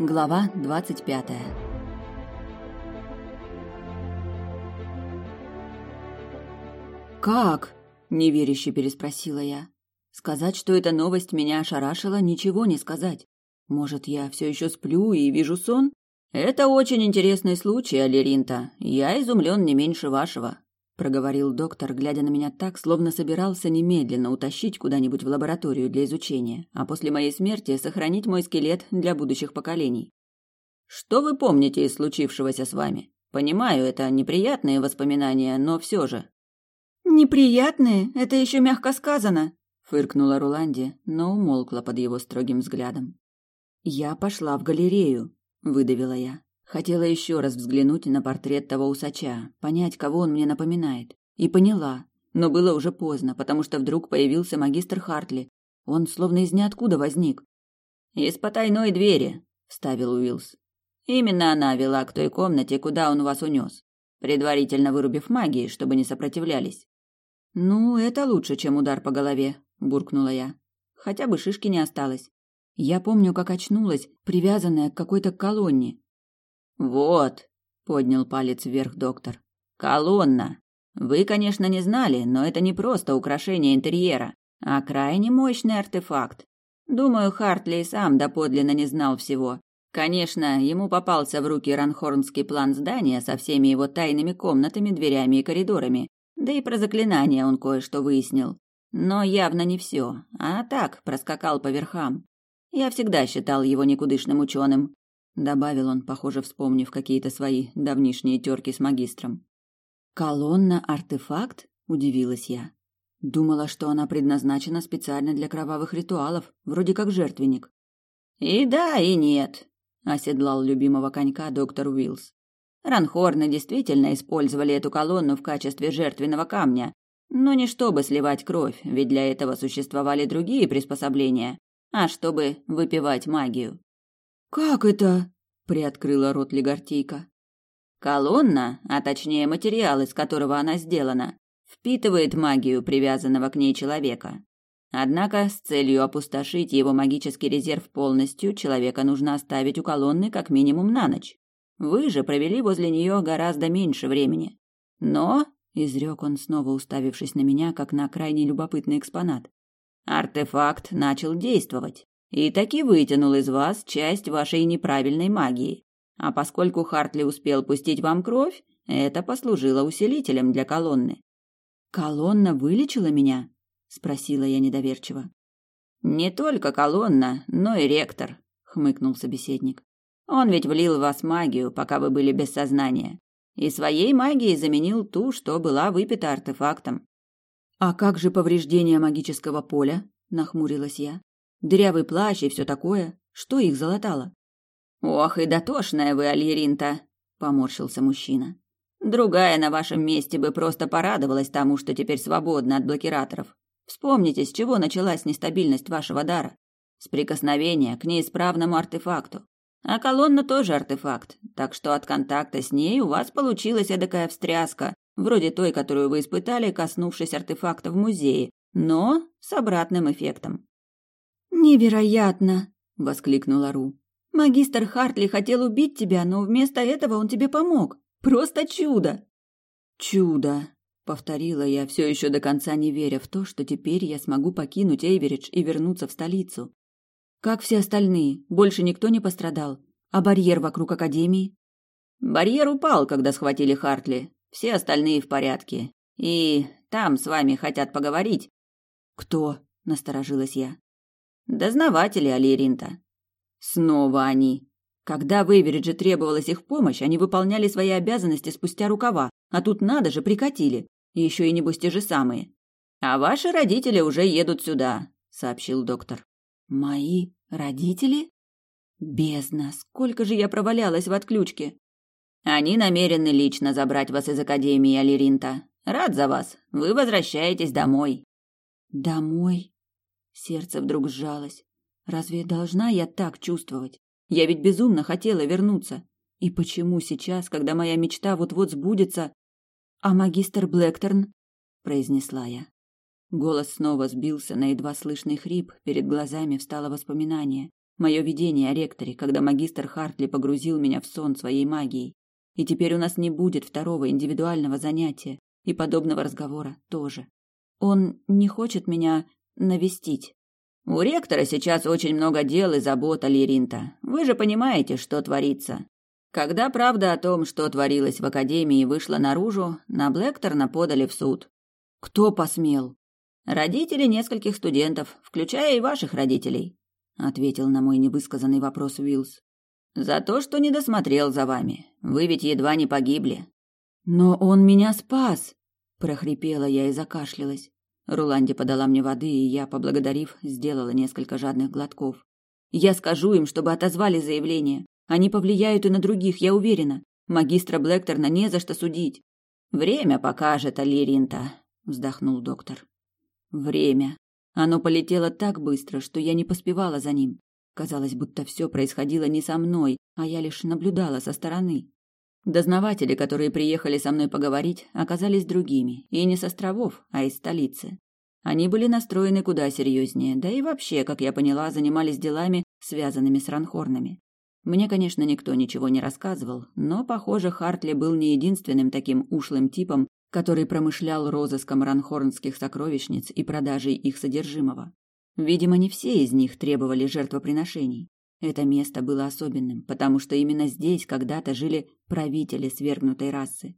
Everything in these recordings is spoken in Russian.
Глава двадцать пятая. «Как?» – неверяще переспросила я. Сказать, что эта новость меня ошарашила, ничего не сказать. Может, я все еще сплю и вижу сон? Это очень интересный случай, Алиринта. Я изумлен не меньше вашего, проговорил доктор, глядя на меня так, словно собирался немедленно утащить куда-нибудь в лабораторию для изучения, а после моей смерти сохранить мой скелет для будущих поколений. Что вы помните из случившегося с вами? Понимаю, это неприятные воспоминания, но все же. Неприятные? Это еще мягко сказано, фыркнула Руланди, но умолкла под его строгим взглядом. Я пошла в галерею, выдавила я. Хотела еще раз взглянуть на портрет того усача, понять, кого он мне напоминает. И поняла, но было уже поздно, потому что вдруг появился магистр Хартли. Он словно из ниоткуда возник. «Из потайной двери», — вставил Уилс. «Именно она вела к той комнате, куда он вас унес, предварительно вырубив магии, чтобы не сопротивлялись». «Ну, это лучше, чем удар по голове», — буркнула я. «Хотя бы шишки не осталось. Я помню, как очнулась, привязанная к какой-то колонне, вот, поднял палец вверх доктор. Колонна. Вы, конечно, не знали, но это не просто украшение интерьера, а крайне мощный артефакт. Думаю, Хартли сам доподлинно не знал всего. Конечно, ему попался в руки ранхорнский план здания со всеми его тайными комнатами, дверями и коридорами. Да и про заклинания он кое-что выяснил. Но явно не все, а так проскакал по верхам. Я всегда считал его никудышным ученым добавил он, похоже, вспомнив какие-то свои давнишние терки с магистром. Колонна артефакт? удивилась я. Думала, что она предназначена специально для кровавых ритуалов, вроде как жертвенник. И да, и нет, оседлал любимого конька доктор Уилс. Ранхорны действительно использовали эту колонну в качестве жертвенного камня, но не чтобы сливать кровь, ведь для этого существовали другие приспособления, а чтобы выпивать магию. «Как это?» — приоткрыла рот Легортейка. «Колонна, а точнее материал, из которого она сделана, впитывает магию привязанного к ней человека. Однако с целью опустошить его магический резерв полностью, человека нужно оставить у колонны как минимум на ночь. Вы же провели возле нее гораздо меньше времени. Но, изрек он, снова уставившись на меня, как на крайне любопытный экспонат, артефакт начал действовать и таки вытянул из вас часть вашей неправильной магии. А поскольку Хартли успел пустить вам кровь, это послужило усилителем для колонны. Колонна вылечила меня? спросила я недоверчиво. Не только колонна, но и ректор, хмыкнул собеседник. Он ведь влил в вас магию, пока вы были без сознания, и своей магией заменил ту, что была выпита артефактом. А как же повреждение магического поля? нахмурилась я. Дырявый плащ и все такое. Что их залатало? Ох, и дотошная вы, Альеринта, поморщился мужчина. Другая на вашем месте бы просто порадовалась тому, что теперь свободна от блокираторов. Вспомните, с чего началась нестабильность вашего дара. С прикосновения к неисправному артефакту. А колонна тоже артефакт, так что от контакта с ней у вас получилась эдакая встряска, вроде той, которую вы испытали, коснувшись артефакта в музее, но с обратным эффектом. «Невероятно!» — воскликнула Ру. «Магистр Хартли хотел убить тебя, но вместо этого он тебе помог. Просто чудо!» «Чудо!» — повторила я, все еще до конца не веря в то, что теперь я смогу покинуть Эйверидж и вернуться в столицу. Как все остальные, больше никто не пострадал. А барьер вокруг Академии? Барьер упал, когда схватили Хартли. Все остальные в порядке. И там с вами хотят поговорить. Кто? Насторожилась я. Дознаватели Алиринта. Снова они. Когда в Эверидже требовалась их помощь, они выполняли свои обязанности спустя рукава, а тут надо же, прикатили. Еще и небось те же самые. А ваши родители уже едут сюда, сообщил доктор. Мои родители? Бездна, сколько же я провалялась в отключке. Они намерены лично забрать вас из Академии Алиринта. Рад за вас. Вы возвращаетесь домой. Домой? Сердце вдруг сжалось. Разве должна я так чувствовать? Я ведь безумно хотела вернуться. И почему сейчас, когда моя мечта вот-вот сбудется... А магистр Блэкторн? произнесла я. Голос снова сбился на едва слышный хрип, перед глазами встало воспоминание. Мое видение о ректоре, когда магистр Хартли погрузил меня в сон своей магией. И теперь у нас не будет второго индивидуального занятия, и подобного разговора тоже. Он не хочет меня навестить. У ректора сейчас очень много дел и забот, Альеринта. Вы же понимаете, что творится. Когда правда о том, что творилось в академии, вышла наружу, на Блэкторна подали в суд. Кто посмел? Родители нескольких студентов, включая и ваших родителей, ответил на мой невысказанный вопрос Уилс. За то, что не досмотрел за вами. Вы ведь едва не погибли. Но он меня спас, прохрипела я и закашлялась. Руланди подала мне воды, и я, поблагодарив, сделала несколько жадных глотков. Я скажу им, чтобы отозвали заявление. Они повлияют и на других, я уверена. Магистра Блэкторна не за что судить. Время покажет, Алиринта, вздохнул доктор. Время. Оно полетело так быстро, что я не поспевала за ним. Казалось, будто все происходило не со мной, а я лишь наблюдала со стороны. Дознаватели, которые приехали со мной поговорить, оказались другими, и не с островов, а из столицы. Они были настроены куда серьезнее, да и вообще, как я поняла, занимались делами, связанными с ранхорнами. Мне, конечно, никто ничего не рассказывал, но, похоже, Хартли был не единственным таким ушлым типом, который промышлял розыском ранхорнских сокровищниц и продажей их содержимого. Видимо, не все из них требовали жертвоприношений. Это место было особенным, потому что именно здесь когда-то жили правители свергнутой расы.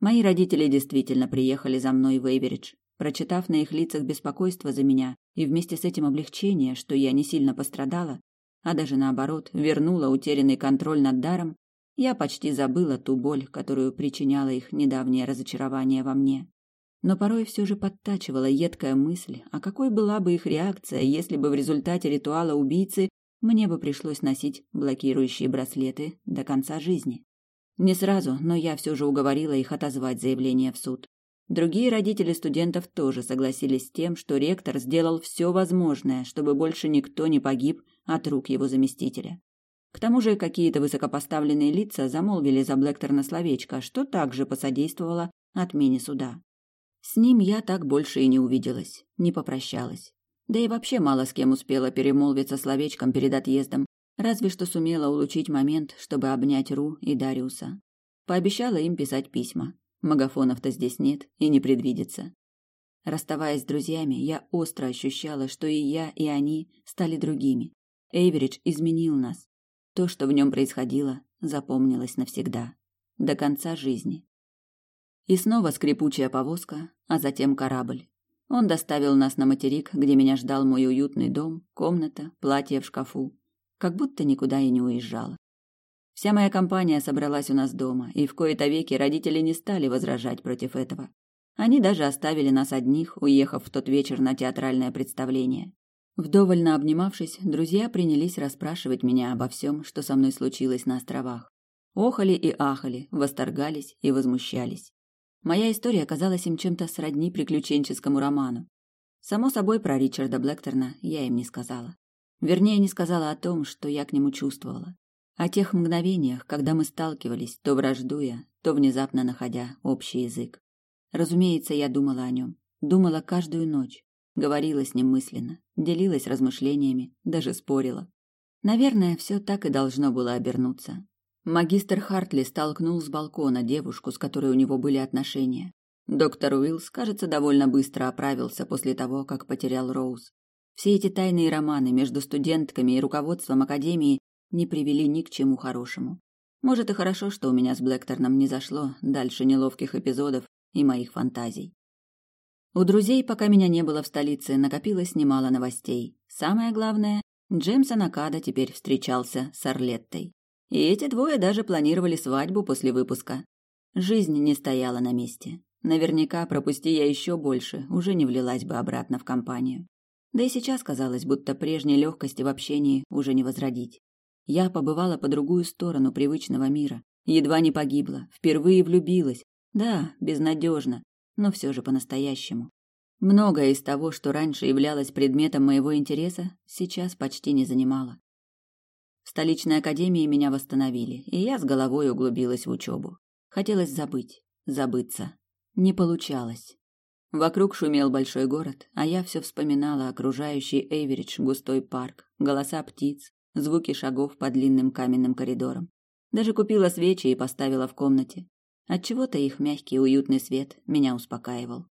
Мои родители действительно приехали за мной в Эйверидж. Прочитав на их лицах беспокойство за меня и вместе с этим облегчение, что я не сильно пострадала, а даже наоборот, вернула утерянный контроль над даром, я почти забыла ту боль, которую причиняло их недавнее разочарование во мне. Но порой все же подтачивала едкая мысль, а какой была бы их реакция, если бы в результате ритуала убийцы мне бы пришлось носить блокирующие браслеты до конца жизни. Не сразу, но я все же уговорила их отозвать заявление в суд. Другие родители студентов тоже согласились с тем, что ректор сделал все возможное, чтобы больше никто не погиб от рук его заместителя. К тому же какие-то высокопоставленные лица замолвили за Блэкторна словечко, что также посодействовало отмене суда. С ним я так больше и не увиделась, не попрощалась. Да и вообще мало с кем успела перемолвиться словечком перед отъездом, разве что сумела улучшить момент, чтобы обнять Ру и Дариуса. Пообещала им писать письма. Магафонов-то здесь нет и не предвидится. Расставаясь с друзьями, я остро ощущала, что и я, и они стали другими. Эйверидж изменил нас. То, что в нем происходило, запомнилось навсегда. До конца жизни. И снова скрипучая повозка, а затем корабль. Он доставил нас на материк, где меня ждал мой уютный дом, комната, платье в шкафу. Как будто никуда и не уезжала. Вся моя компания собралась у нас дома, и в кои-то веки родители не стали возражать против этого. Они даже оставили нас одних, уехав в тот вечер на театральное представление. Вдоволь обнимавшись, друзья принялись расспрашивать меня обо всем, что со мной случилось на островах. Охали и ахали, восторгались и возмущались. Моя история оказалась им чем-то сродни приключенческому роману. Само собой, про Ричарда Блэкторна я им не сказала. Вернее, не сказала о том, что я к нему чувствовала. О тех мгновениях, когда мы сталкивались, то враждуя, то внезапно находя общий язык. Разумеется, я думала о нем. Думала каждую ночь. Говорила с ним мысленно, делилась размышлениями, даже спорила. Наверное, все так и должно было обернуться. Магистр Хартли столкнул с балкона девушку, с которой у него были отношения. Доктор Уиллс, кажется, довольно быстро оправился после того, как потерял Роуз. Все эти тайные романы между студентками и руководством академии не привели ни к чему хорошему. Может и хорошо, что у меня с Блэкторном не зашло дальше неловких эпизодов и моих фантазий. У друзей, пока меня не было в столице, накопилось немало новостей. Самое главное, Джеймсон Акада теперь встречался с Орлеттой. И эти двое даже планировали свадьбу после выпуска. Жизнь не стояла на месте. Наверняка, пропусти я еще больше, уже не влилась бы обратно в компанию. Да и сейчас казалось, будто прежней легкости в общении уже не возродить. Я побывала по другую сторону привычного мира, едва не погибла, впервые влюбилась. Да, безнадежно, но все же по-настоящему. Многое из того, что раньше являлось предметом моего интереса, сейчас почти не занимало. Столичной академии меня восстановили, и я с головой углубилась в учебу. Хотелось забыть, забыться. Не получалось. Вокруг шумел большой город, а я все вспоминала окружающий Эйверидж густой парк, голоса птиц, звуки шагов по длинным каменным коридорам. Даже купила свечи и поставила в комнате. Отчего-то их мягкий уютный свет меня успокаивал.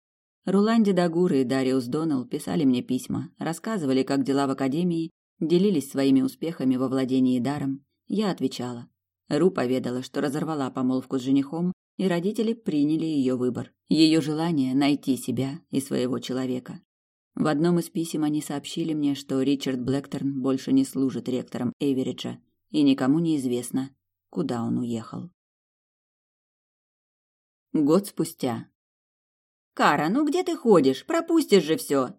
Руланди Дагур и Дариус Доннелл писали мне письма, рассказывали, как дела в академии, делились своими успехами во владении даром. Я отвечала. Ру поведала, что разорвала помолвку с женихом, и родители приняли ее выбор, ее желание найти себя и своего человека. В одном из писем они сообщили мне, что Ричард Блэкторн больше не служит ректором Эвериджа, и никому не известно, куда он уехал. Год спустя. «Кара, ну где ты ходишь? Пропустишь же все!»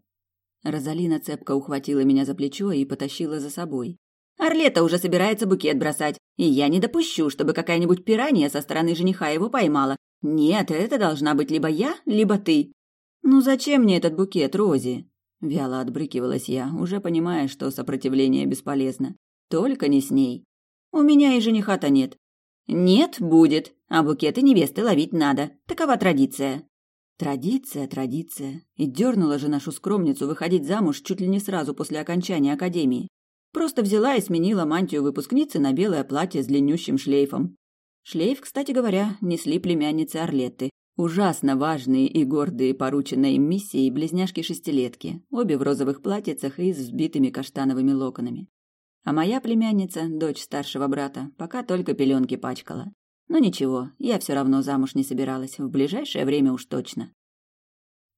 Розалина цепко ухватила меня за плечо и потащила за собой. «Орлета уже собирается букет бросать, и я не допущу, чтобы какая-нибудь пиранья со стороны жениха его поймала. Нет, это должна быть либо я, либо ты». «Ну зачем мне этот букет, Рози?» Вяло отбрыкивалась я, уже понимая, что сопротивление бесполезно. «Только не с ней. У меня и жениха-то нет». «Нет, будет. А букеты невесты ловить надо. Такова традиция». Традиция, традиция. И дернула же нашу скромницу выходить замуж чуть ли не сразу после окончания академии. Просто взяла и сменила мантию выпускницы на белое платье с длиннющим шлейфом. Шлейф, кстати говоря, несли племянницы Орлетты. Ужасно важные и гордые порученной им миссией близняшки-шестилетки, обе в розовых платьицах и с взбитыми каштановыми локонами. А моя племянница, дочь старшего брата, пока только пеленки пачкала. Но ничего, я все равно замуж не собиралась, в ближайшее время уж точно.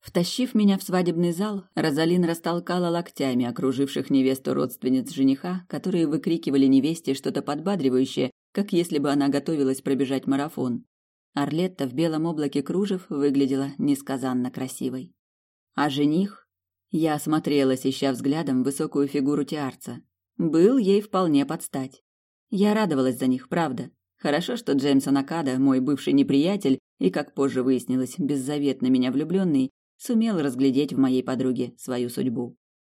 Втащив меня в свадебный зал, Розалин растолкала локтями окруживших невесту родственниц жениха, которые выкрикивали невесте что-то подбадривающее, как если бы она готовилась пробежать марафон. Орлетта в белом облаке кружев выглядела несказанно красивой. А жених? Я осмотрелась, ища взглядом высокую фигуру Тиарца. Был ей вполне подстать. Я радовалась за них, правда. Хорошо, что Джеймсон Акада, мой бывший неприятель и, как позже выяснилось, беззаветно меня влюбленный, сумел разглядеть в моей подруге свою судьбу.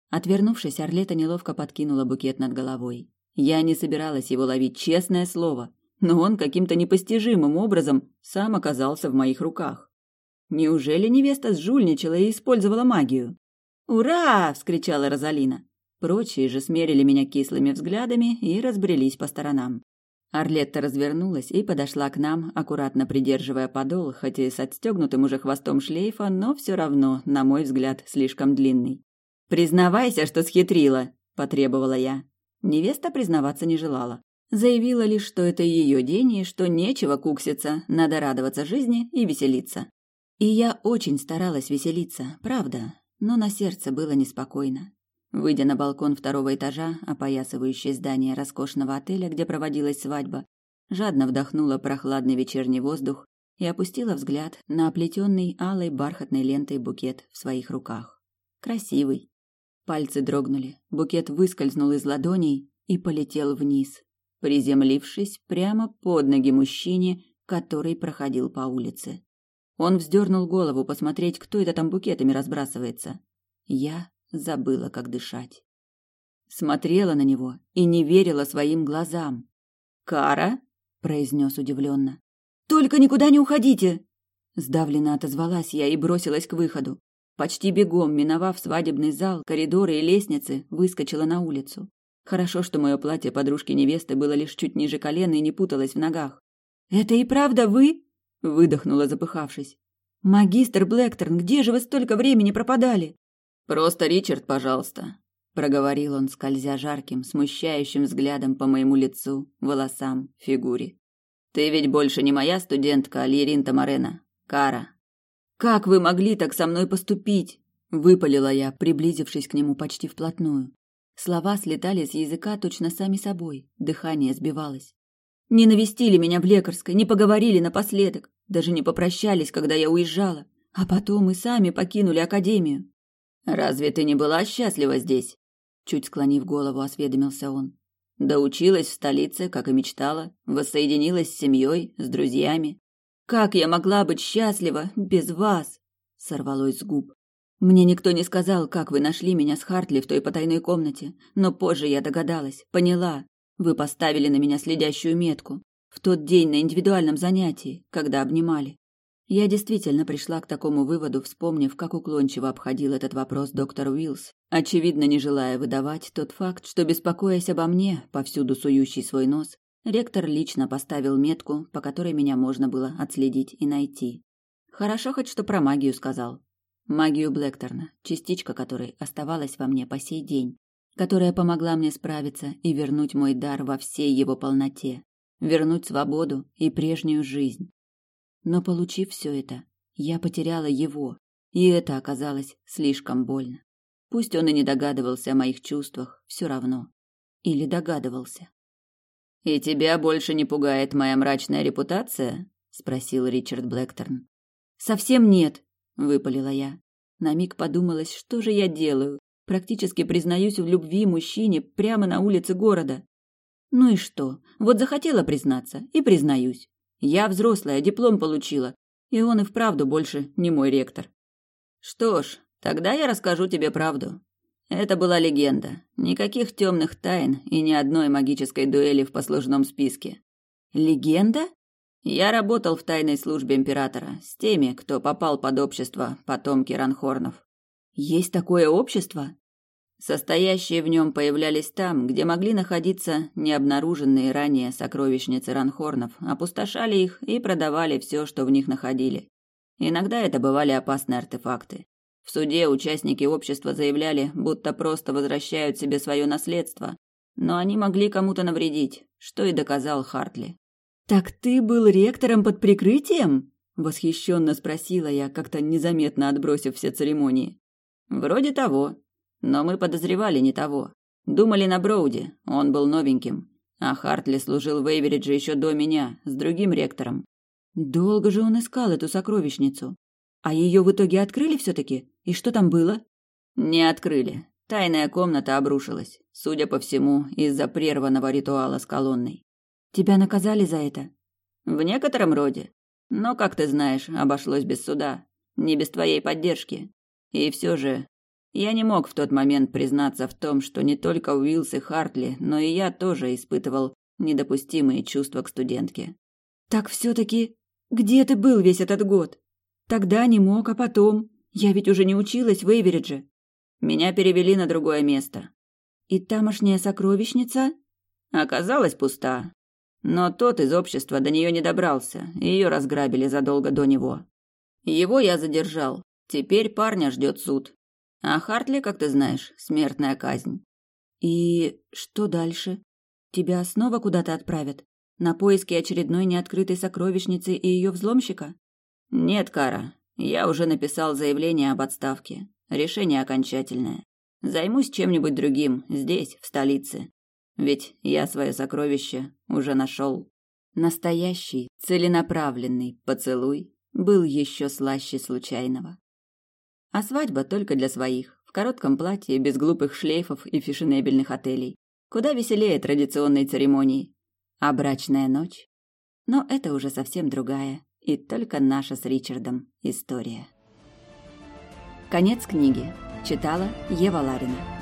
Отвернувшись, Орлета неловко подкинула букет над головой. Я не собиралась его ловить, честное слово, но он каким-то непостижимым образом сам оказался в моих руках. Неужели невеста сжульничала и использовала магию? «Ура!» – вскричала Розалина. Прочие же смерили меня кислыми взглядами и разбрелись по сторонам. Орлетта развернулась и подошла к нам, аккуратно придерживая подол, хотя и с отстегнутым уже хвостом шлейфа, но все равно, на мой взгляд, слишком длинный. «Признавайся, что схитрила!» – потребовала я. Невеста признаваться не желала. Заявила лишь, что это ее день и что нечего кукситься, надо радоваться жизни и веселиться. И я очень старалась веселиться, правда, но на сердце было неспокойно. Выйдя на балкон второго этажа, опоясывающий здание роскошного отеля, где проводилась свадьба, жадно вдохнула прохладный вечерний воздух и опустила взгляд на оплетенный алой бархатной лентой букет в своих руках. Красивый. Пальцы дрогнули, букет выскользнул из ладоней и полетел вниз, приземлившись прямо под ноги мужчине, который проходил по улице. Он вздернул голову посмотреть, кто это там букетами разбрасывается. Я забыла, как дышать. Смотрела на него и не верила своим глазам. «Кара?» – произнес удивленно. «Только никуда не уходите!» Сдавленно отозвалась я и бросилась к выходу. Почти бегом, миновав свадебный зал, коридоры и лестницы, выскочила на улицу. Хорошо, что мое платье подружки невесты было лишь чуть ниже колена и не путалось в ногах. «Это и правда вы?» – выдохнула, запыхавшись. «Магистр Блэкторн, где же вы столько времени пропадали?» Просто Ричард, пожалуйста, проговорил он, скользя жарким, смущающим взглядом по моему лицу, волосам, фигуре. Ты ведь больше не моя студентка, Альерин Тамарена, Кара. Как вы могли так со мной поступить? выпалила я, приблизившись к нему почти вплотную. Слова слетали с языка точно сами собой, дыхание сбивалось. Не навестили меня в лекарской, не поговорили напоследок, даже не попрощались, когда я уезжала, а потом и сами покинули академию. Разве ты не была счастлива здесь? Чуть склонив голову, осведомился он. Да училась в столице, как и мечтала, воссоединилась с семьей, с друзьями. Как я могла быть счастлива без вас? Сорвалось с губ. Мне никто не сказал, как вы нашли меня с Хартли в той потайной комнате, но позже я догадалась, поняла. Вы поставили на меня следящую метку в тот день на индивидуальном занятии, когда обнимали. Я действительно пришла к такому выводу, вспомнив, как уклончиво обходил этот вопрос доктор Уиллс, Очевидно, не желая выдавать тот факт, что, беспокоясь обо мне, повсюду сующий свой нос, ректор лично поставил метку, по которой меня можно было отследить и найти. Хорошо хоть что про магию сказал. Магию Блэкторна, частичка которой оставалась во мне по сей день, которая помогла мне справиться и вернуть мой дар во всей его полноте, вернуть свободу и прежнюю жизнь. Но получив все это, я потеряла его, и это оказалось слишком больно. Пусть он и не догадывался о моих чувствах, все равно. Или догадывался. «И тебя больше не пугает моя мрачная репутация?» — спросил Ричард Блэкторн. «Совсем нет», — выпалила я. На миг подумалось, что же я делаю? Практически признаюсь в любви мужчине прямо на улице города. Ну и что? Вот захотела признаться, и признаюсь. Я взрослая, диплом получила, и он и вправду больше не мой ректор. Что ж, Тогда я расскажу тебе правду. Это была легенда. Никаких темных тайн и ни одной магической дуэли в послужном списке. Легенда? Я работал в тайной службе императора с теми, кто попал под общество потомки Ранхорнов. Есть такое общество? Состоящие в нем появлялись там, где могли находиться необнаруженные ранее сокровищницы Ранхорнов, опустошали их и продавали все, что в них находили. Иногда это бывали опасные артефакты. В суде участники общества заявляли, будто просто возвращают себе свое наследство, но они могли кому-то навредить, что и доказал Хартли. «Так ты был ректором под прикрытием?» – восхищенно спросила я, как-то незаметно отбросив все церемонии. «Вроде того. Но мы подозревали не того. Думали на Броуди, он был новеньким. А Хартли служил в Эйверидже еще до меня, с другим ректором. Долго же он искал эту сокровищницу. А ее в итоге открыли все-таки? И что там было? Не открыли. Тайная комната обрушилась, судя по всему, из-за прерванного ритуала с колонной. Тебя наказали за это? В некотором роде. Но, как ты знаешь, обошлось без суда. Не без твоей поддержки. И все же, я не мог в тот момент признаться в том, что не только Уилс и Хартли, но и я тоже испытывал недопустимые чувства к студентке. Так все-таки, где ты был весь этот год? Тогда не мог, а потом. Я ведь уже не училась в Эйверидже. Меня перевели на другое место. И тамошняя сокровищница? Оказалась пуста. Но тот из общества до нее не добрался, ее разграбили задолго до него. Его я задержал. Теперь парня ждет суд. А Хартли, как ты знаешь, смертная казнь. И что дальше? Тебя снова куда-то отправят? На поиски очередной неоткрытой сокровищницы и ее взломщика? Нет, Кара, я уже написал заявление об отставке. Решение окончательное. Займусь чем-нибудь другим здесь, в столице. Ведь я свое сокровище уже нашел. Настоящий, целенаправленный поцелуй был еще слаще случайного. А свадьба только для своих, в коротком платье, без глупых шлейфов и фешенебельных отелей. Куда веселее традиционной церемонии. А брачная ночь? Но это уже совсем другая, и только наша с Ричардом история. Конец книги. Читала Ева Ларина.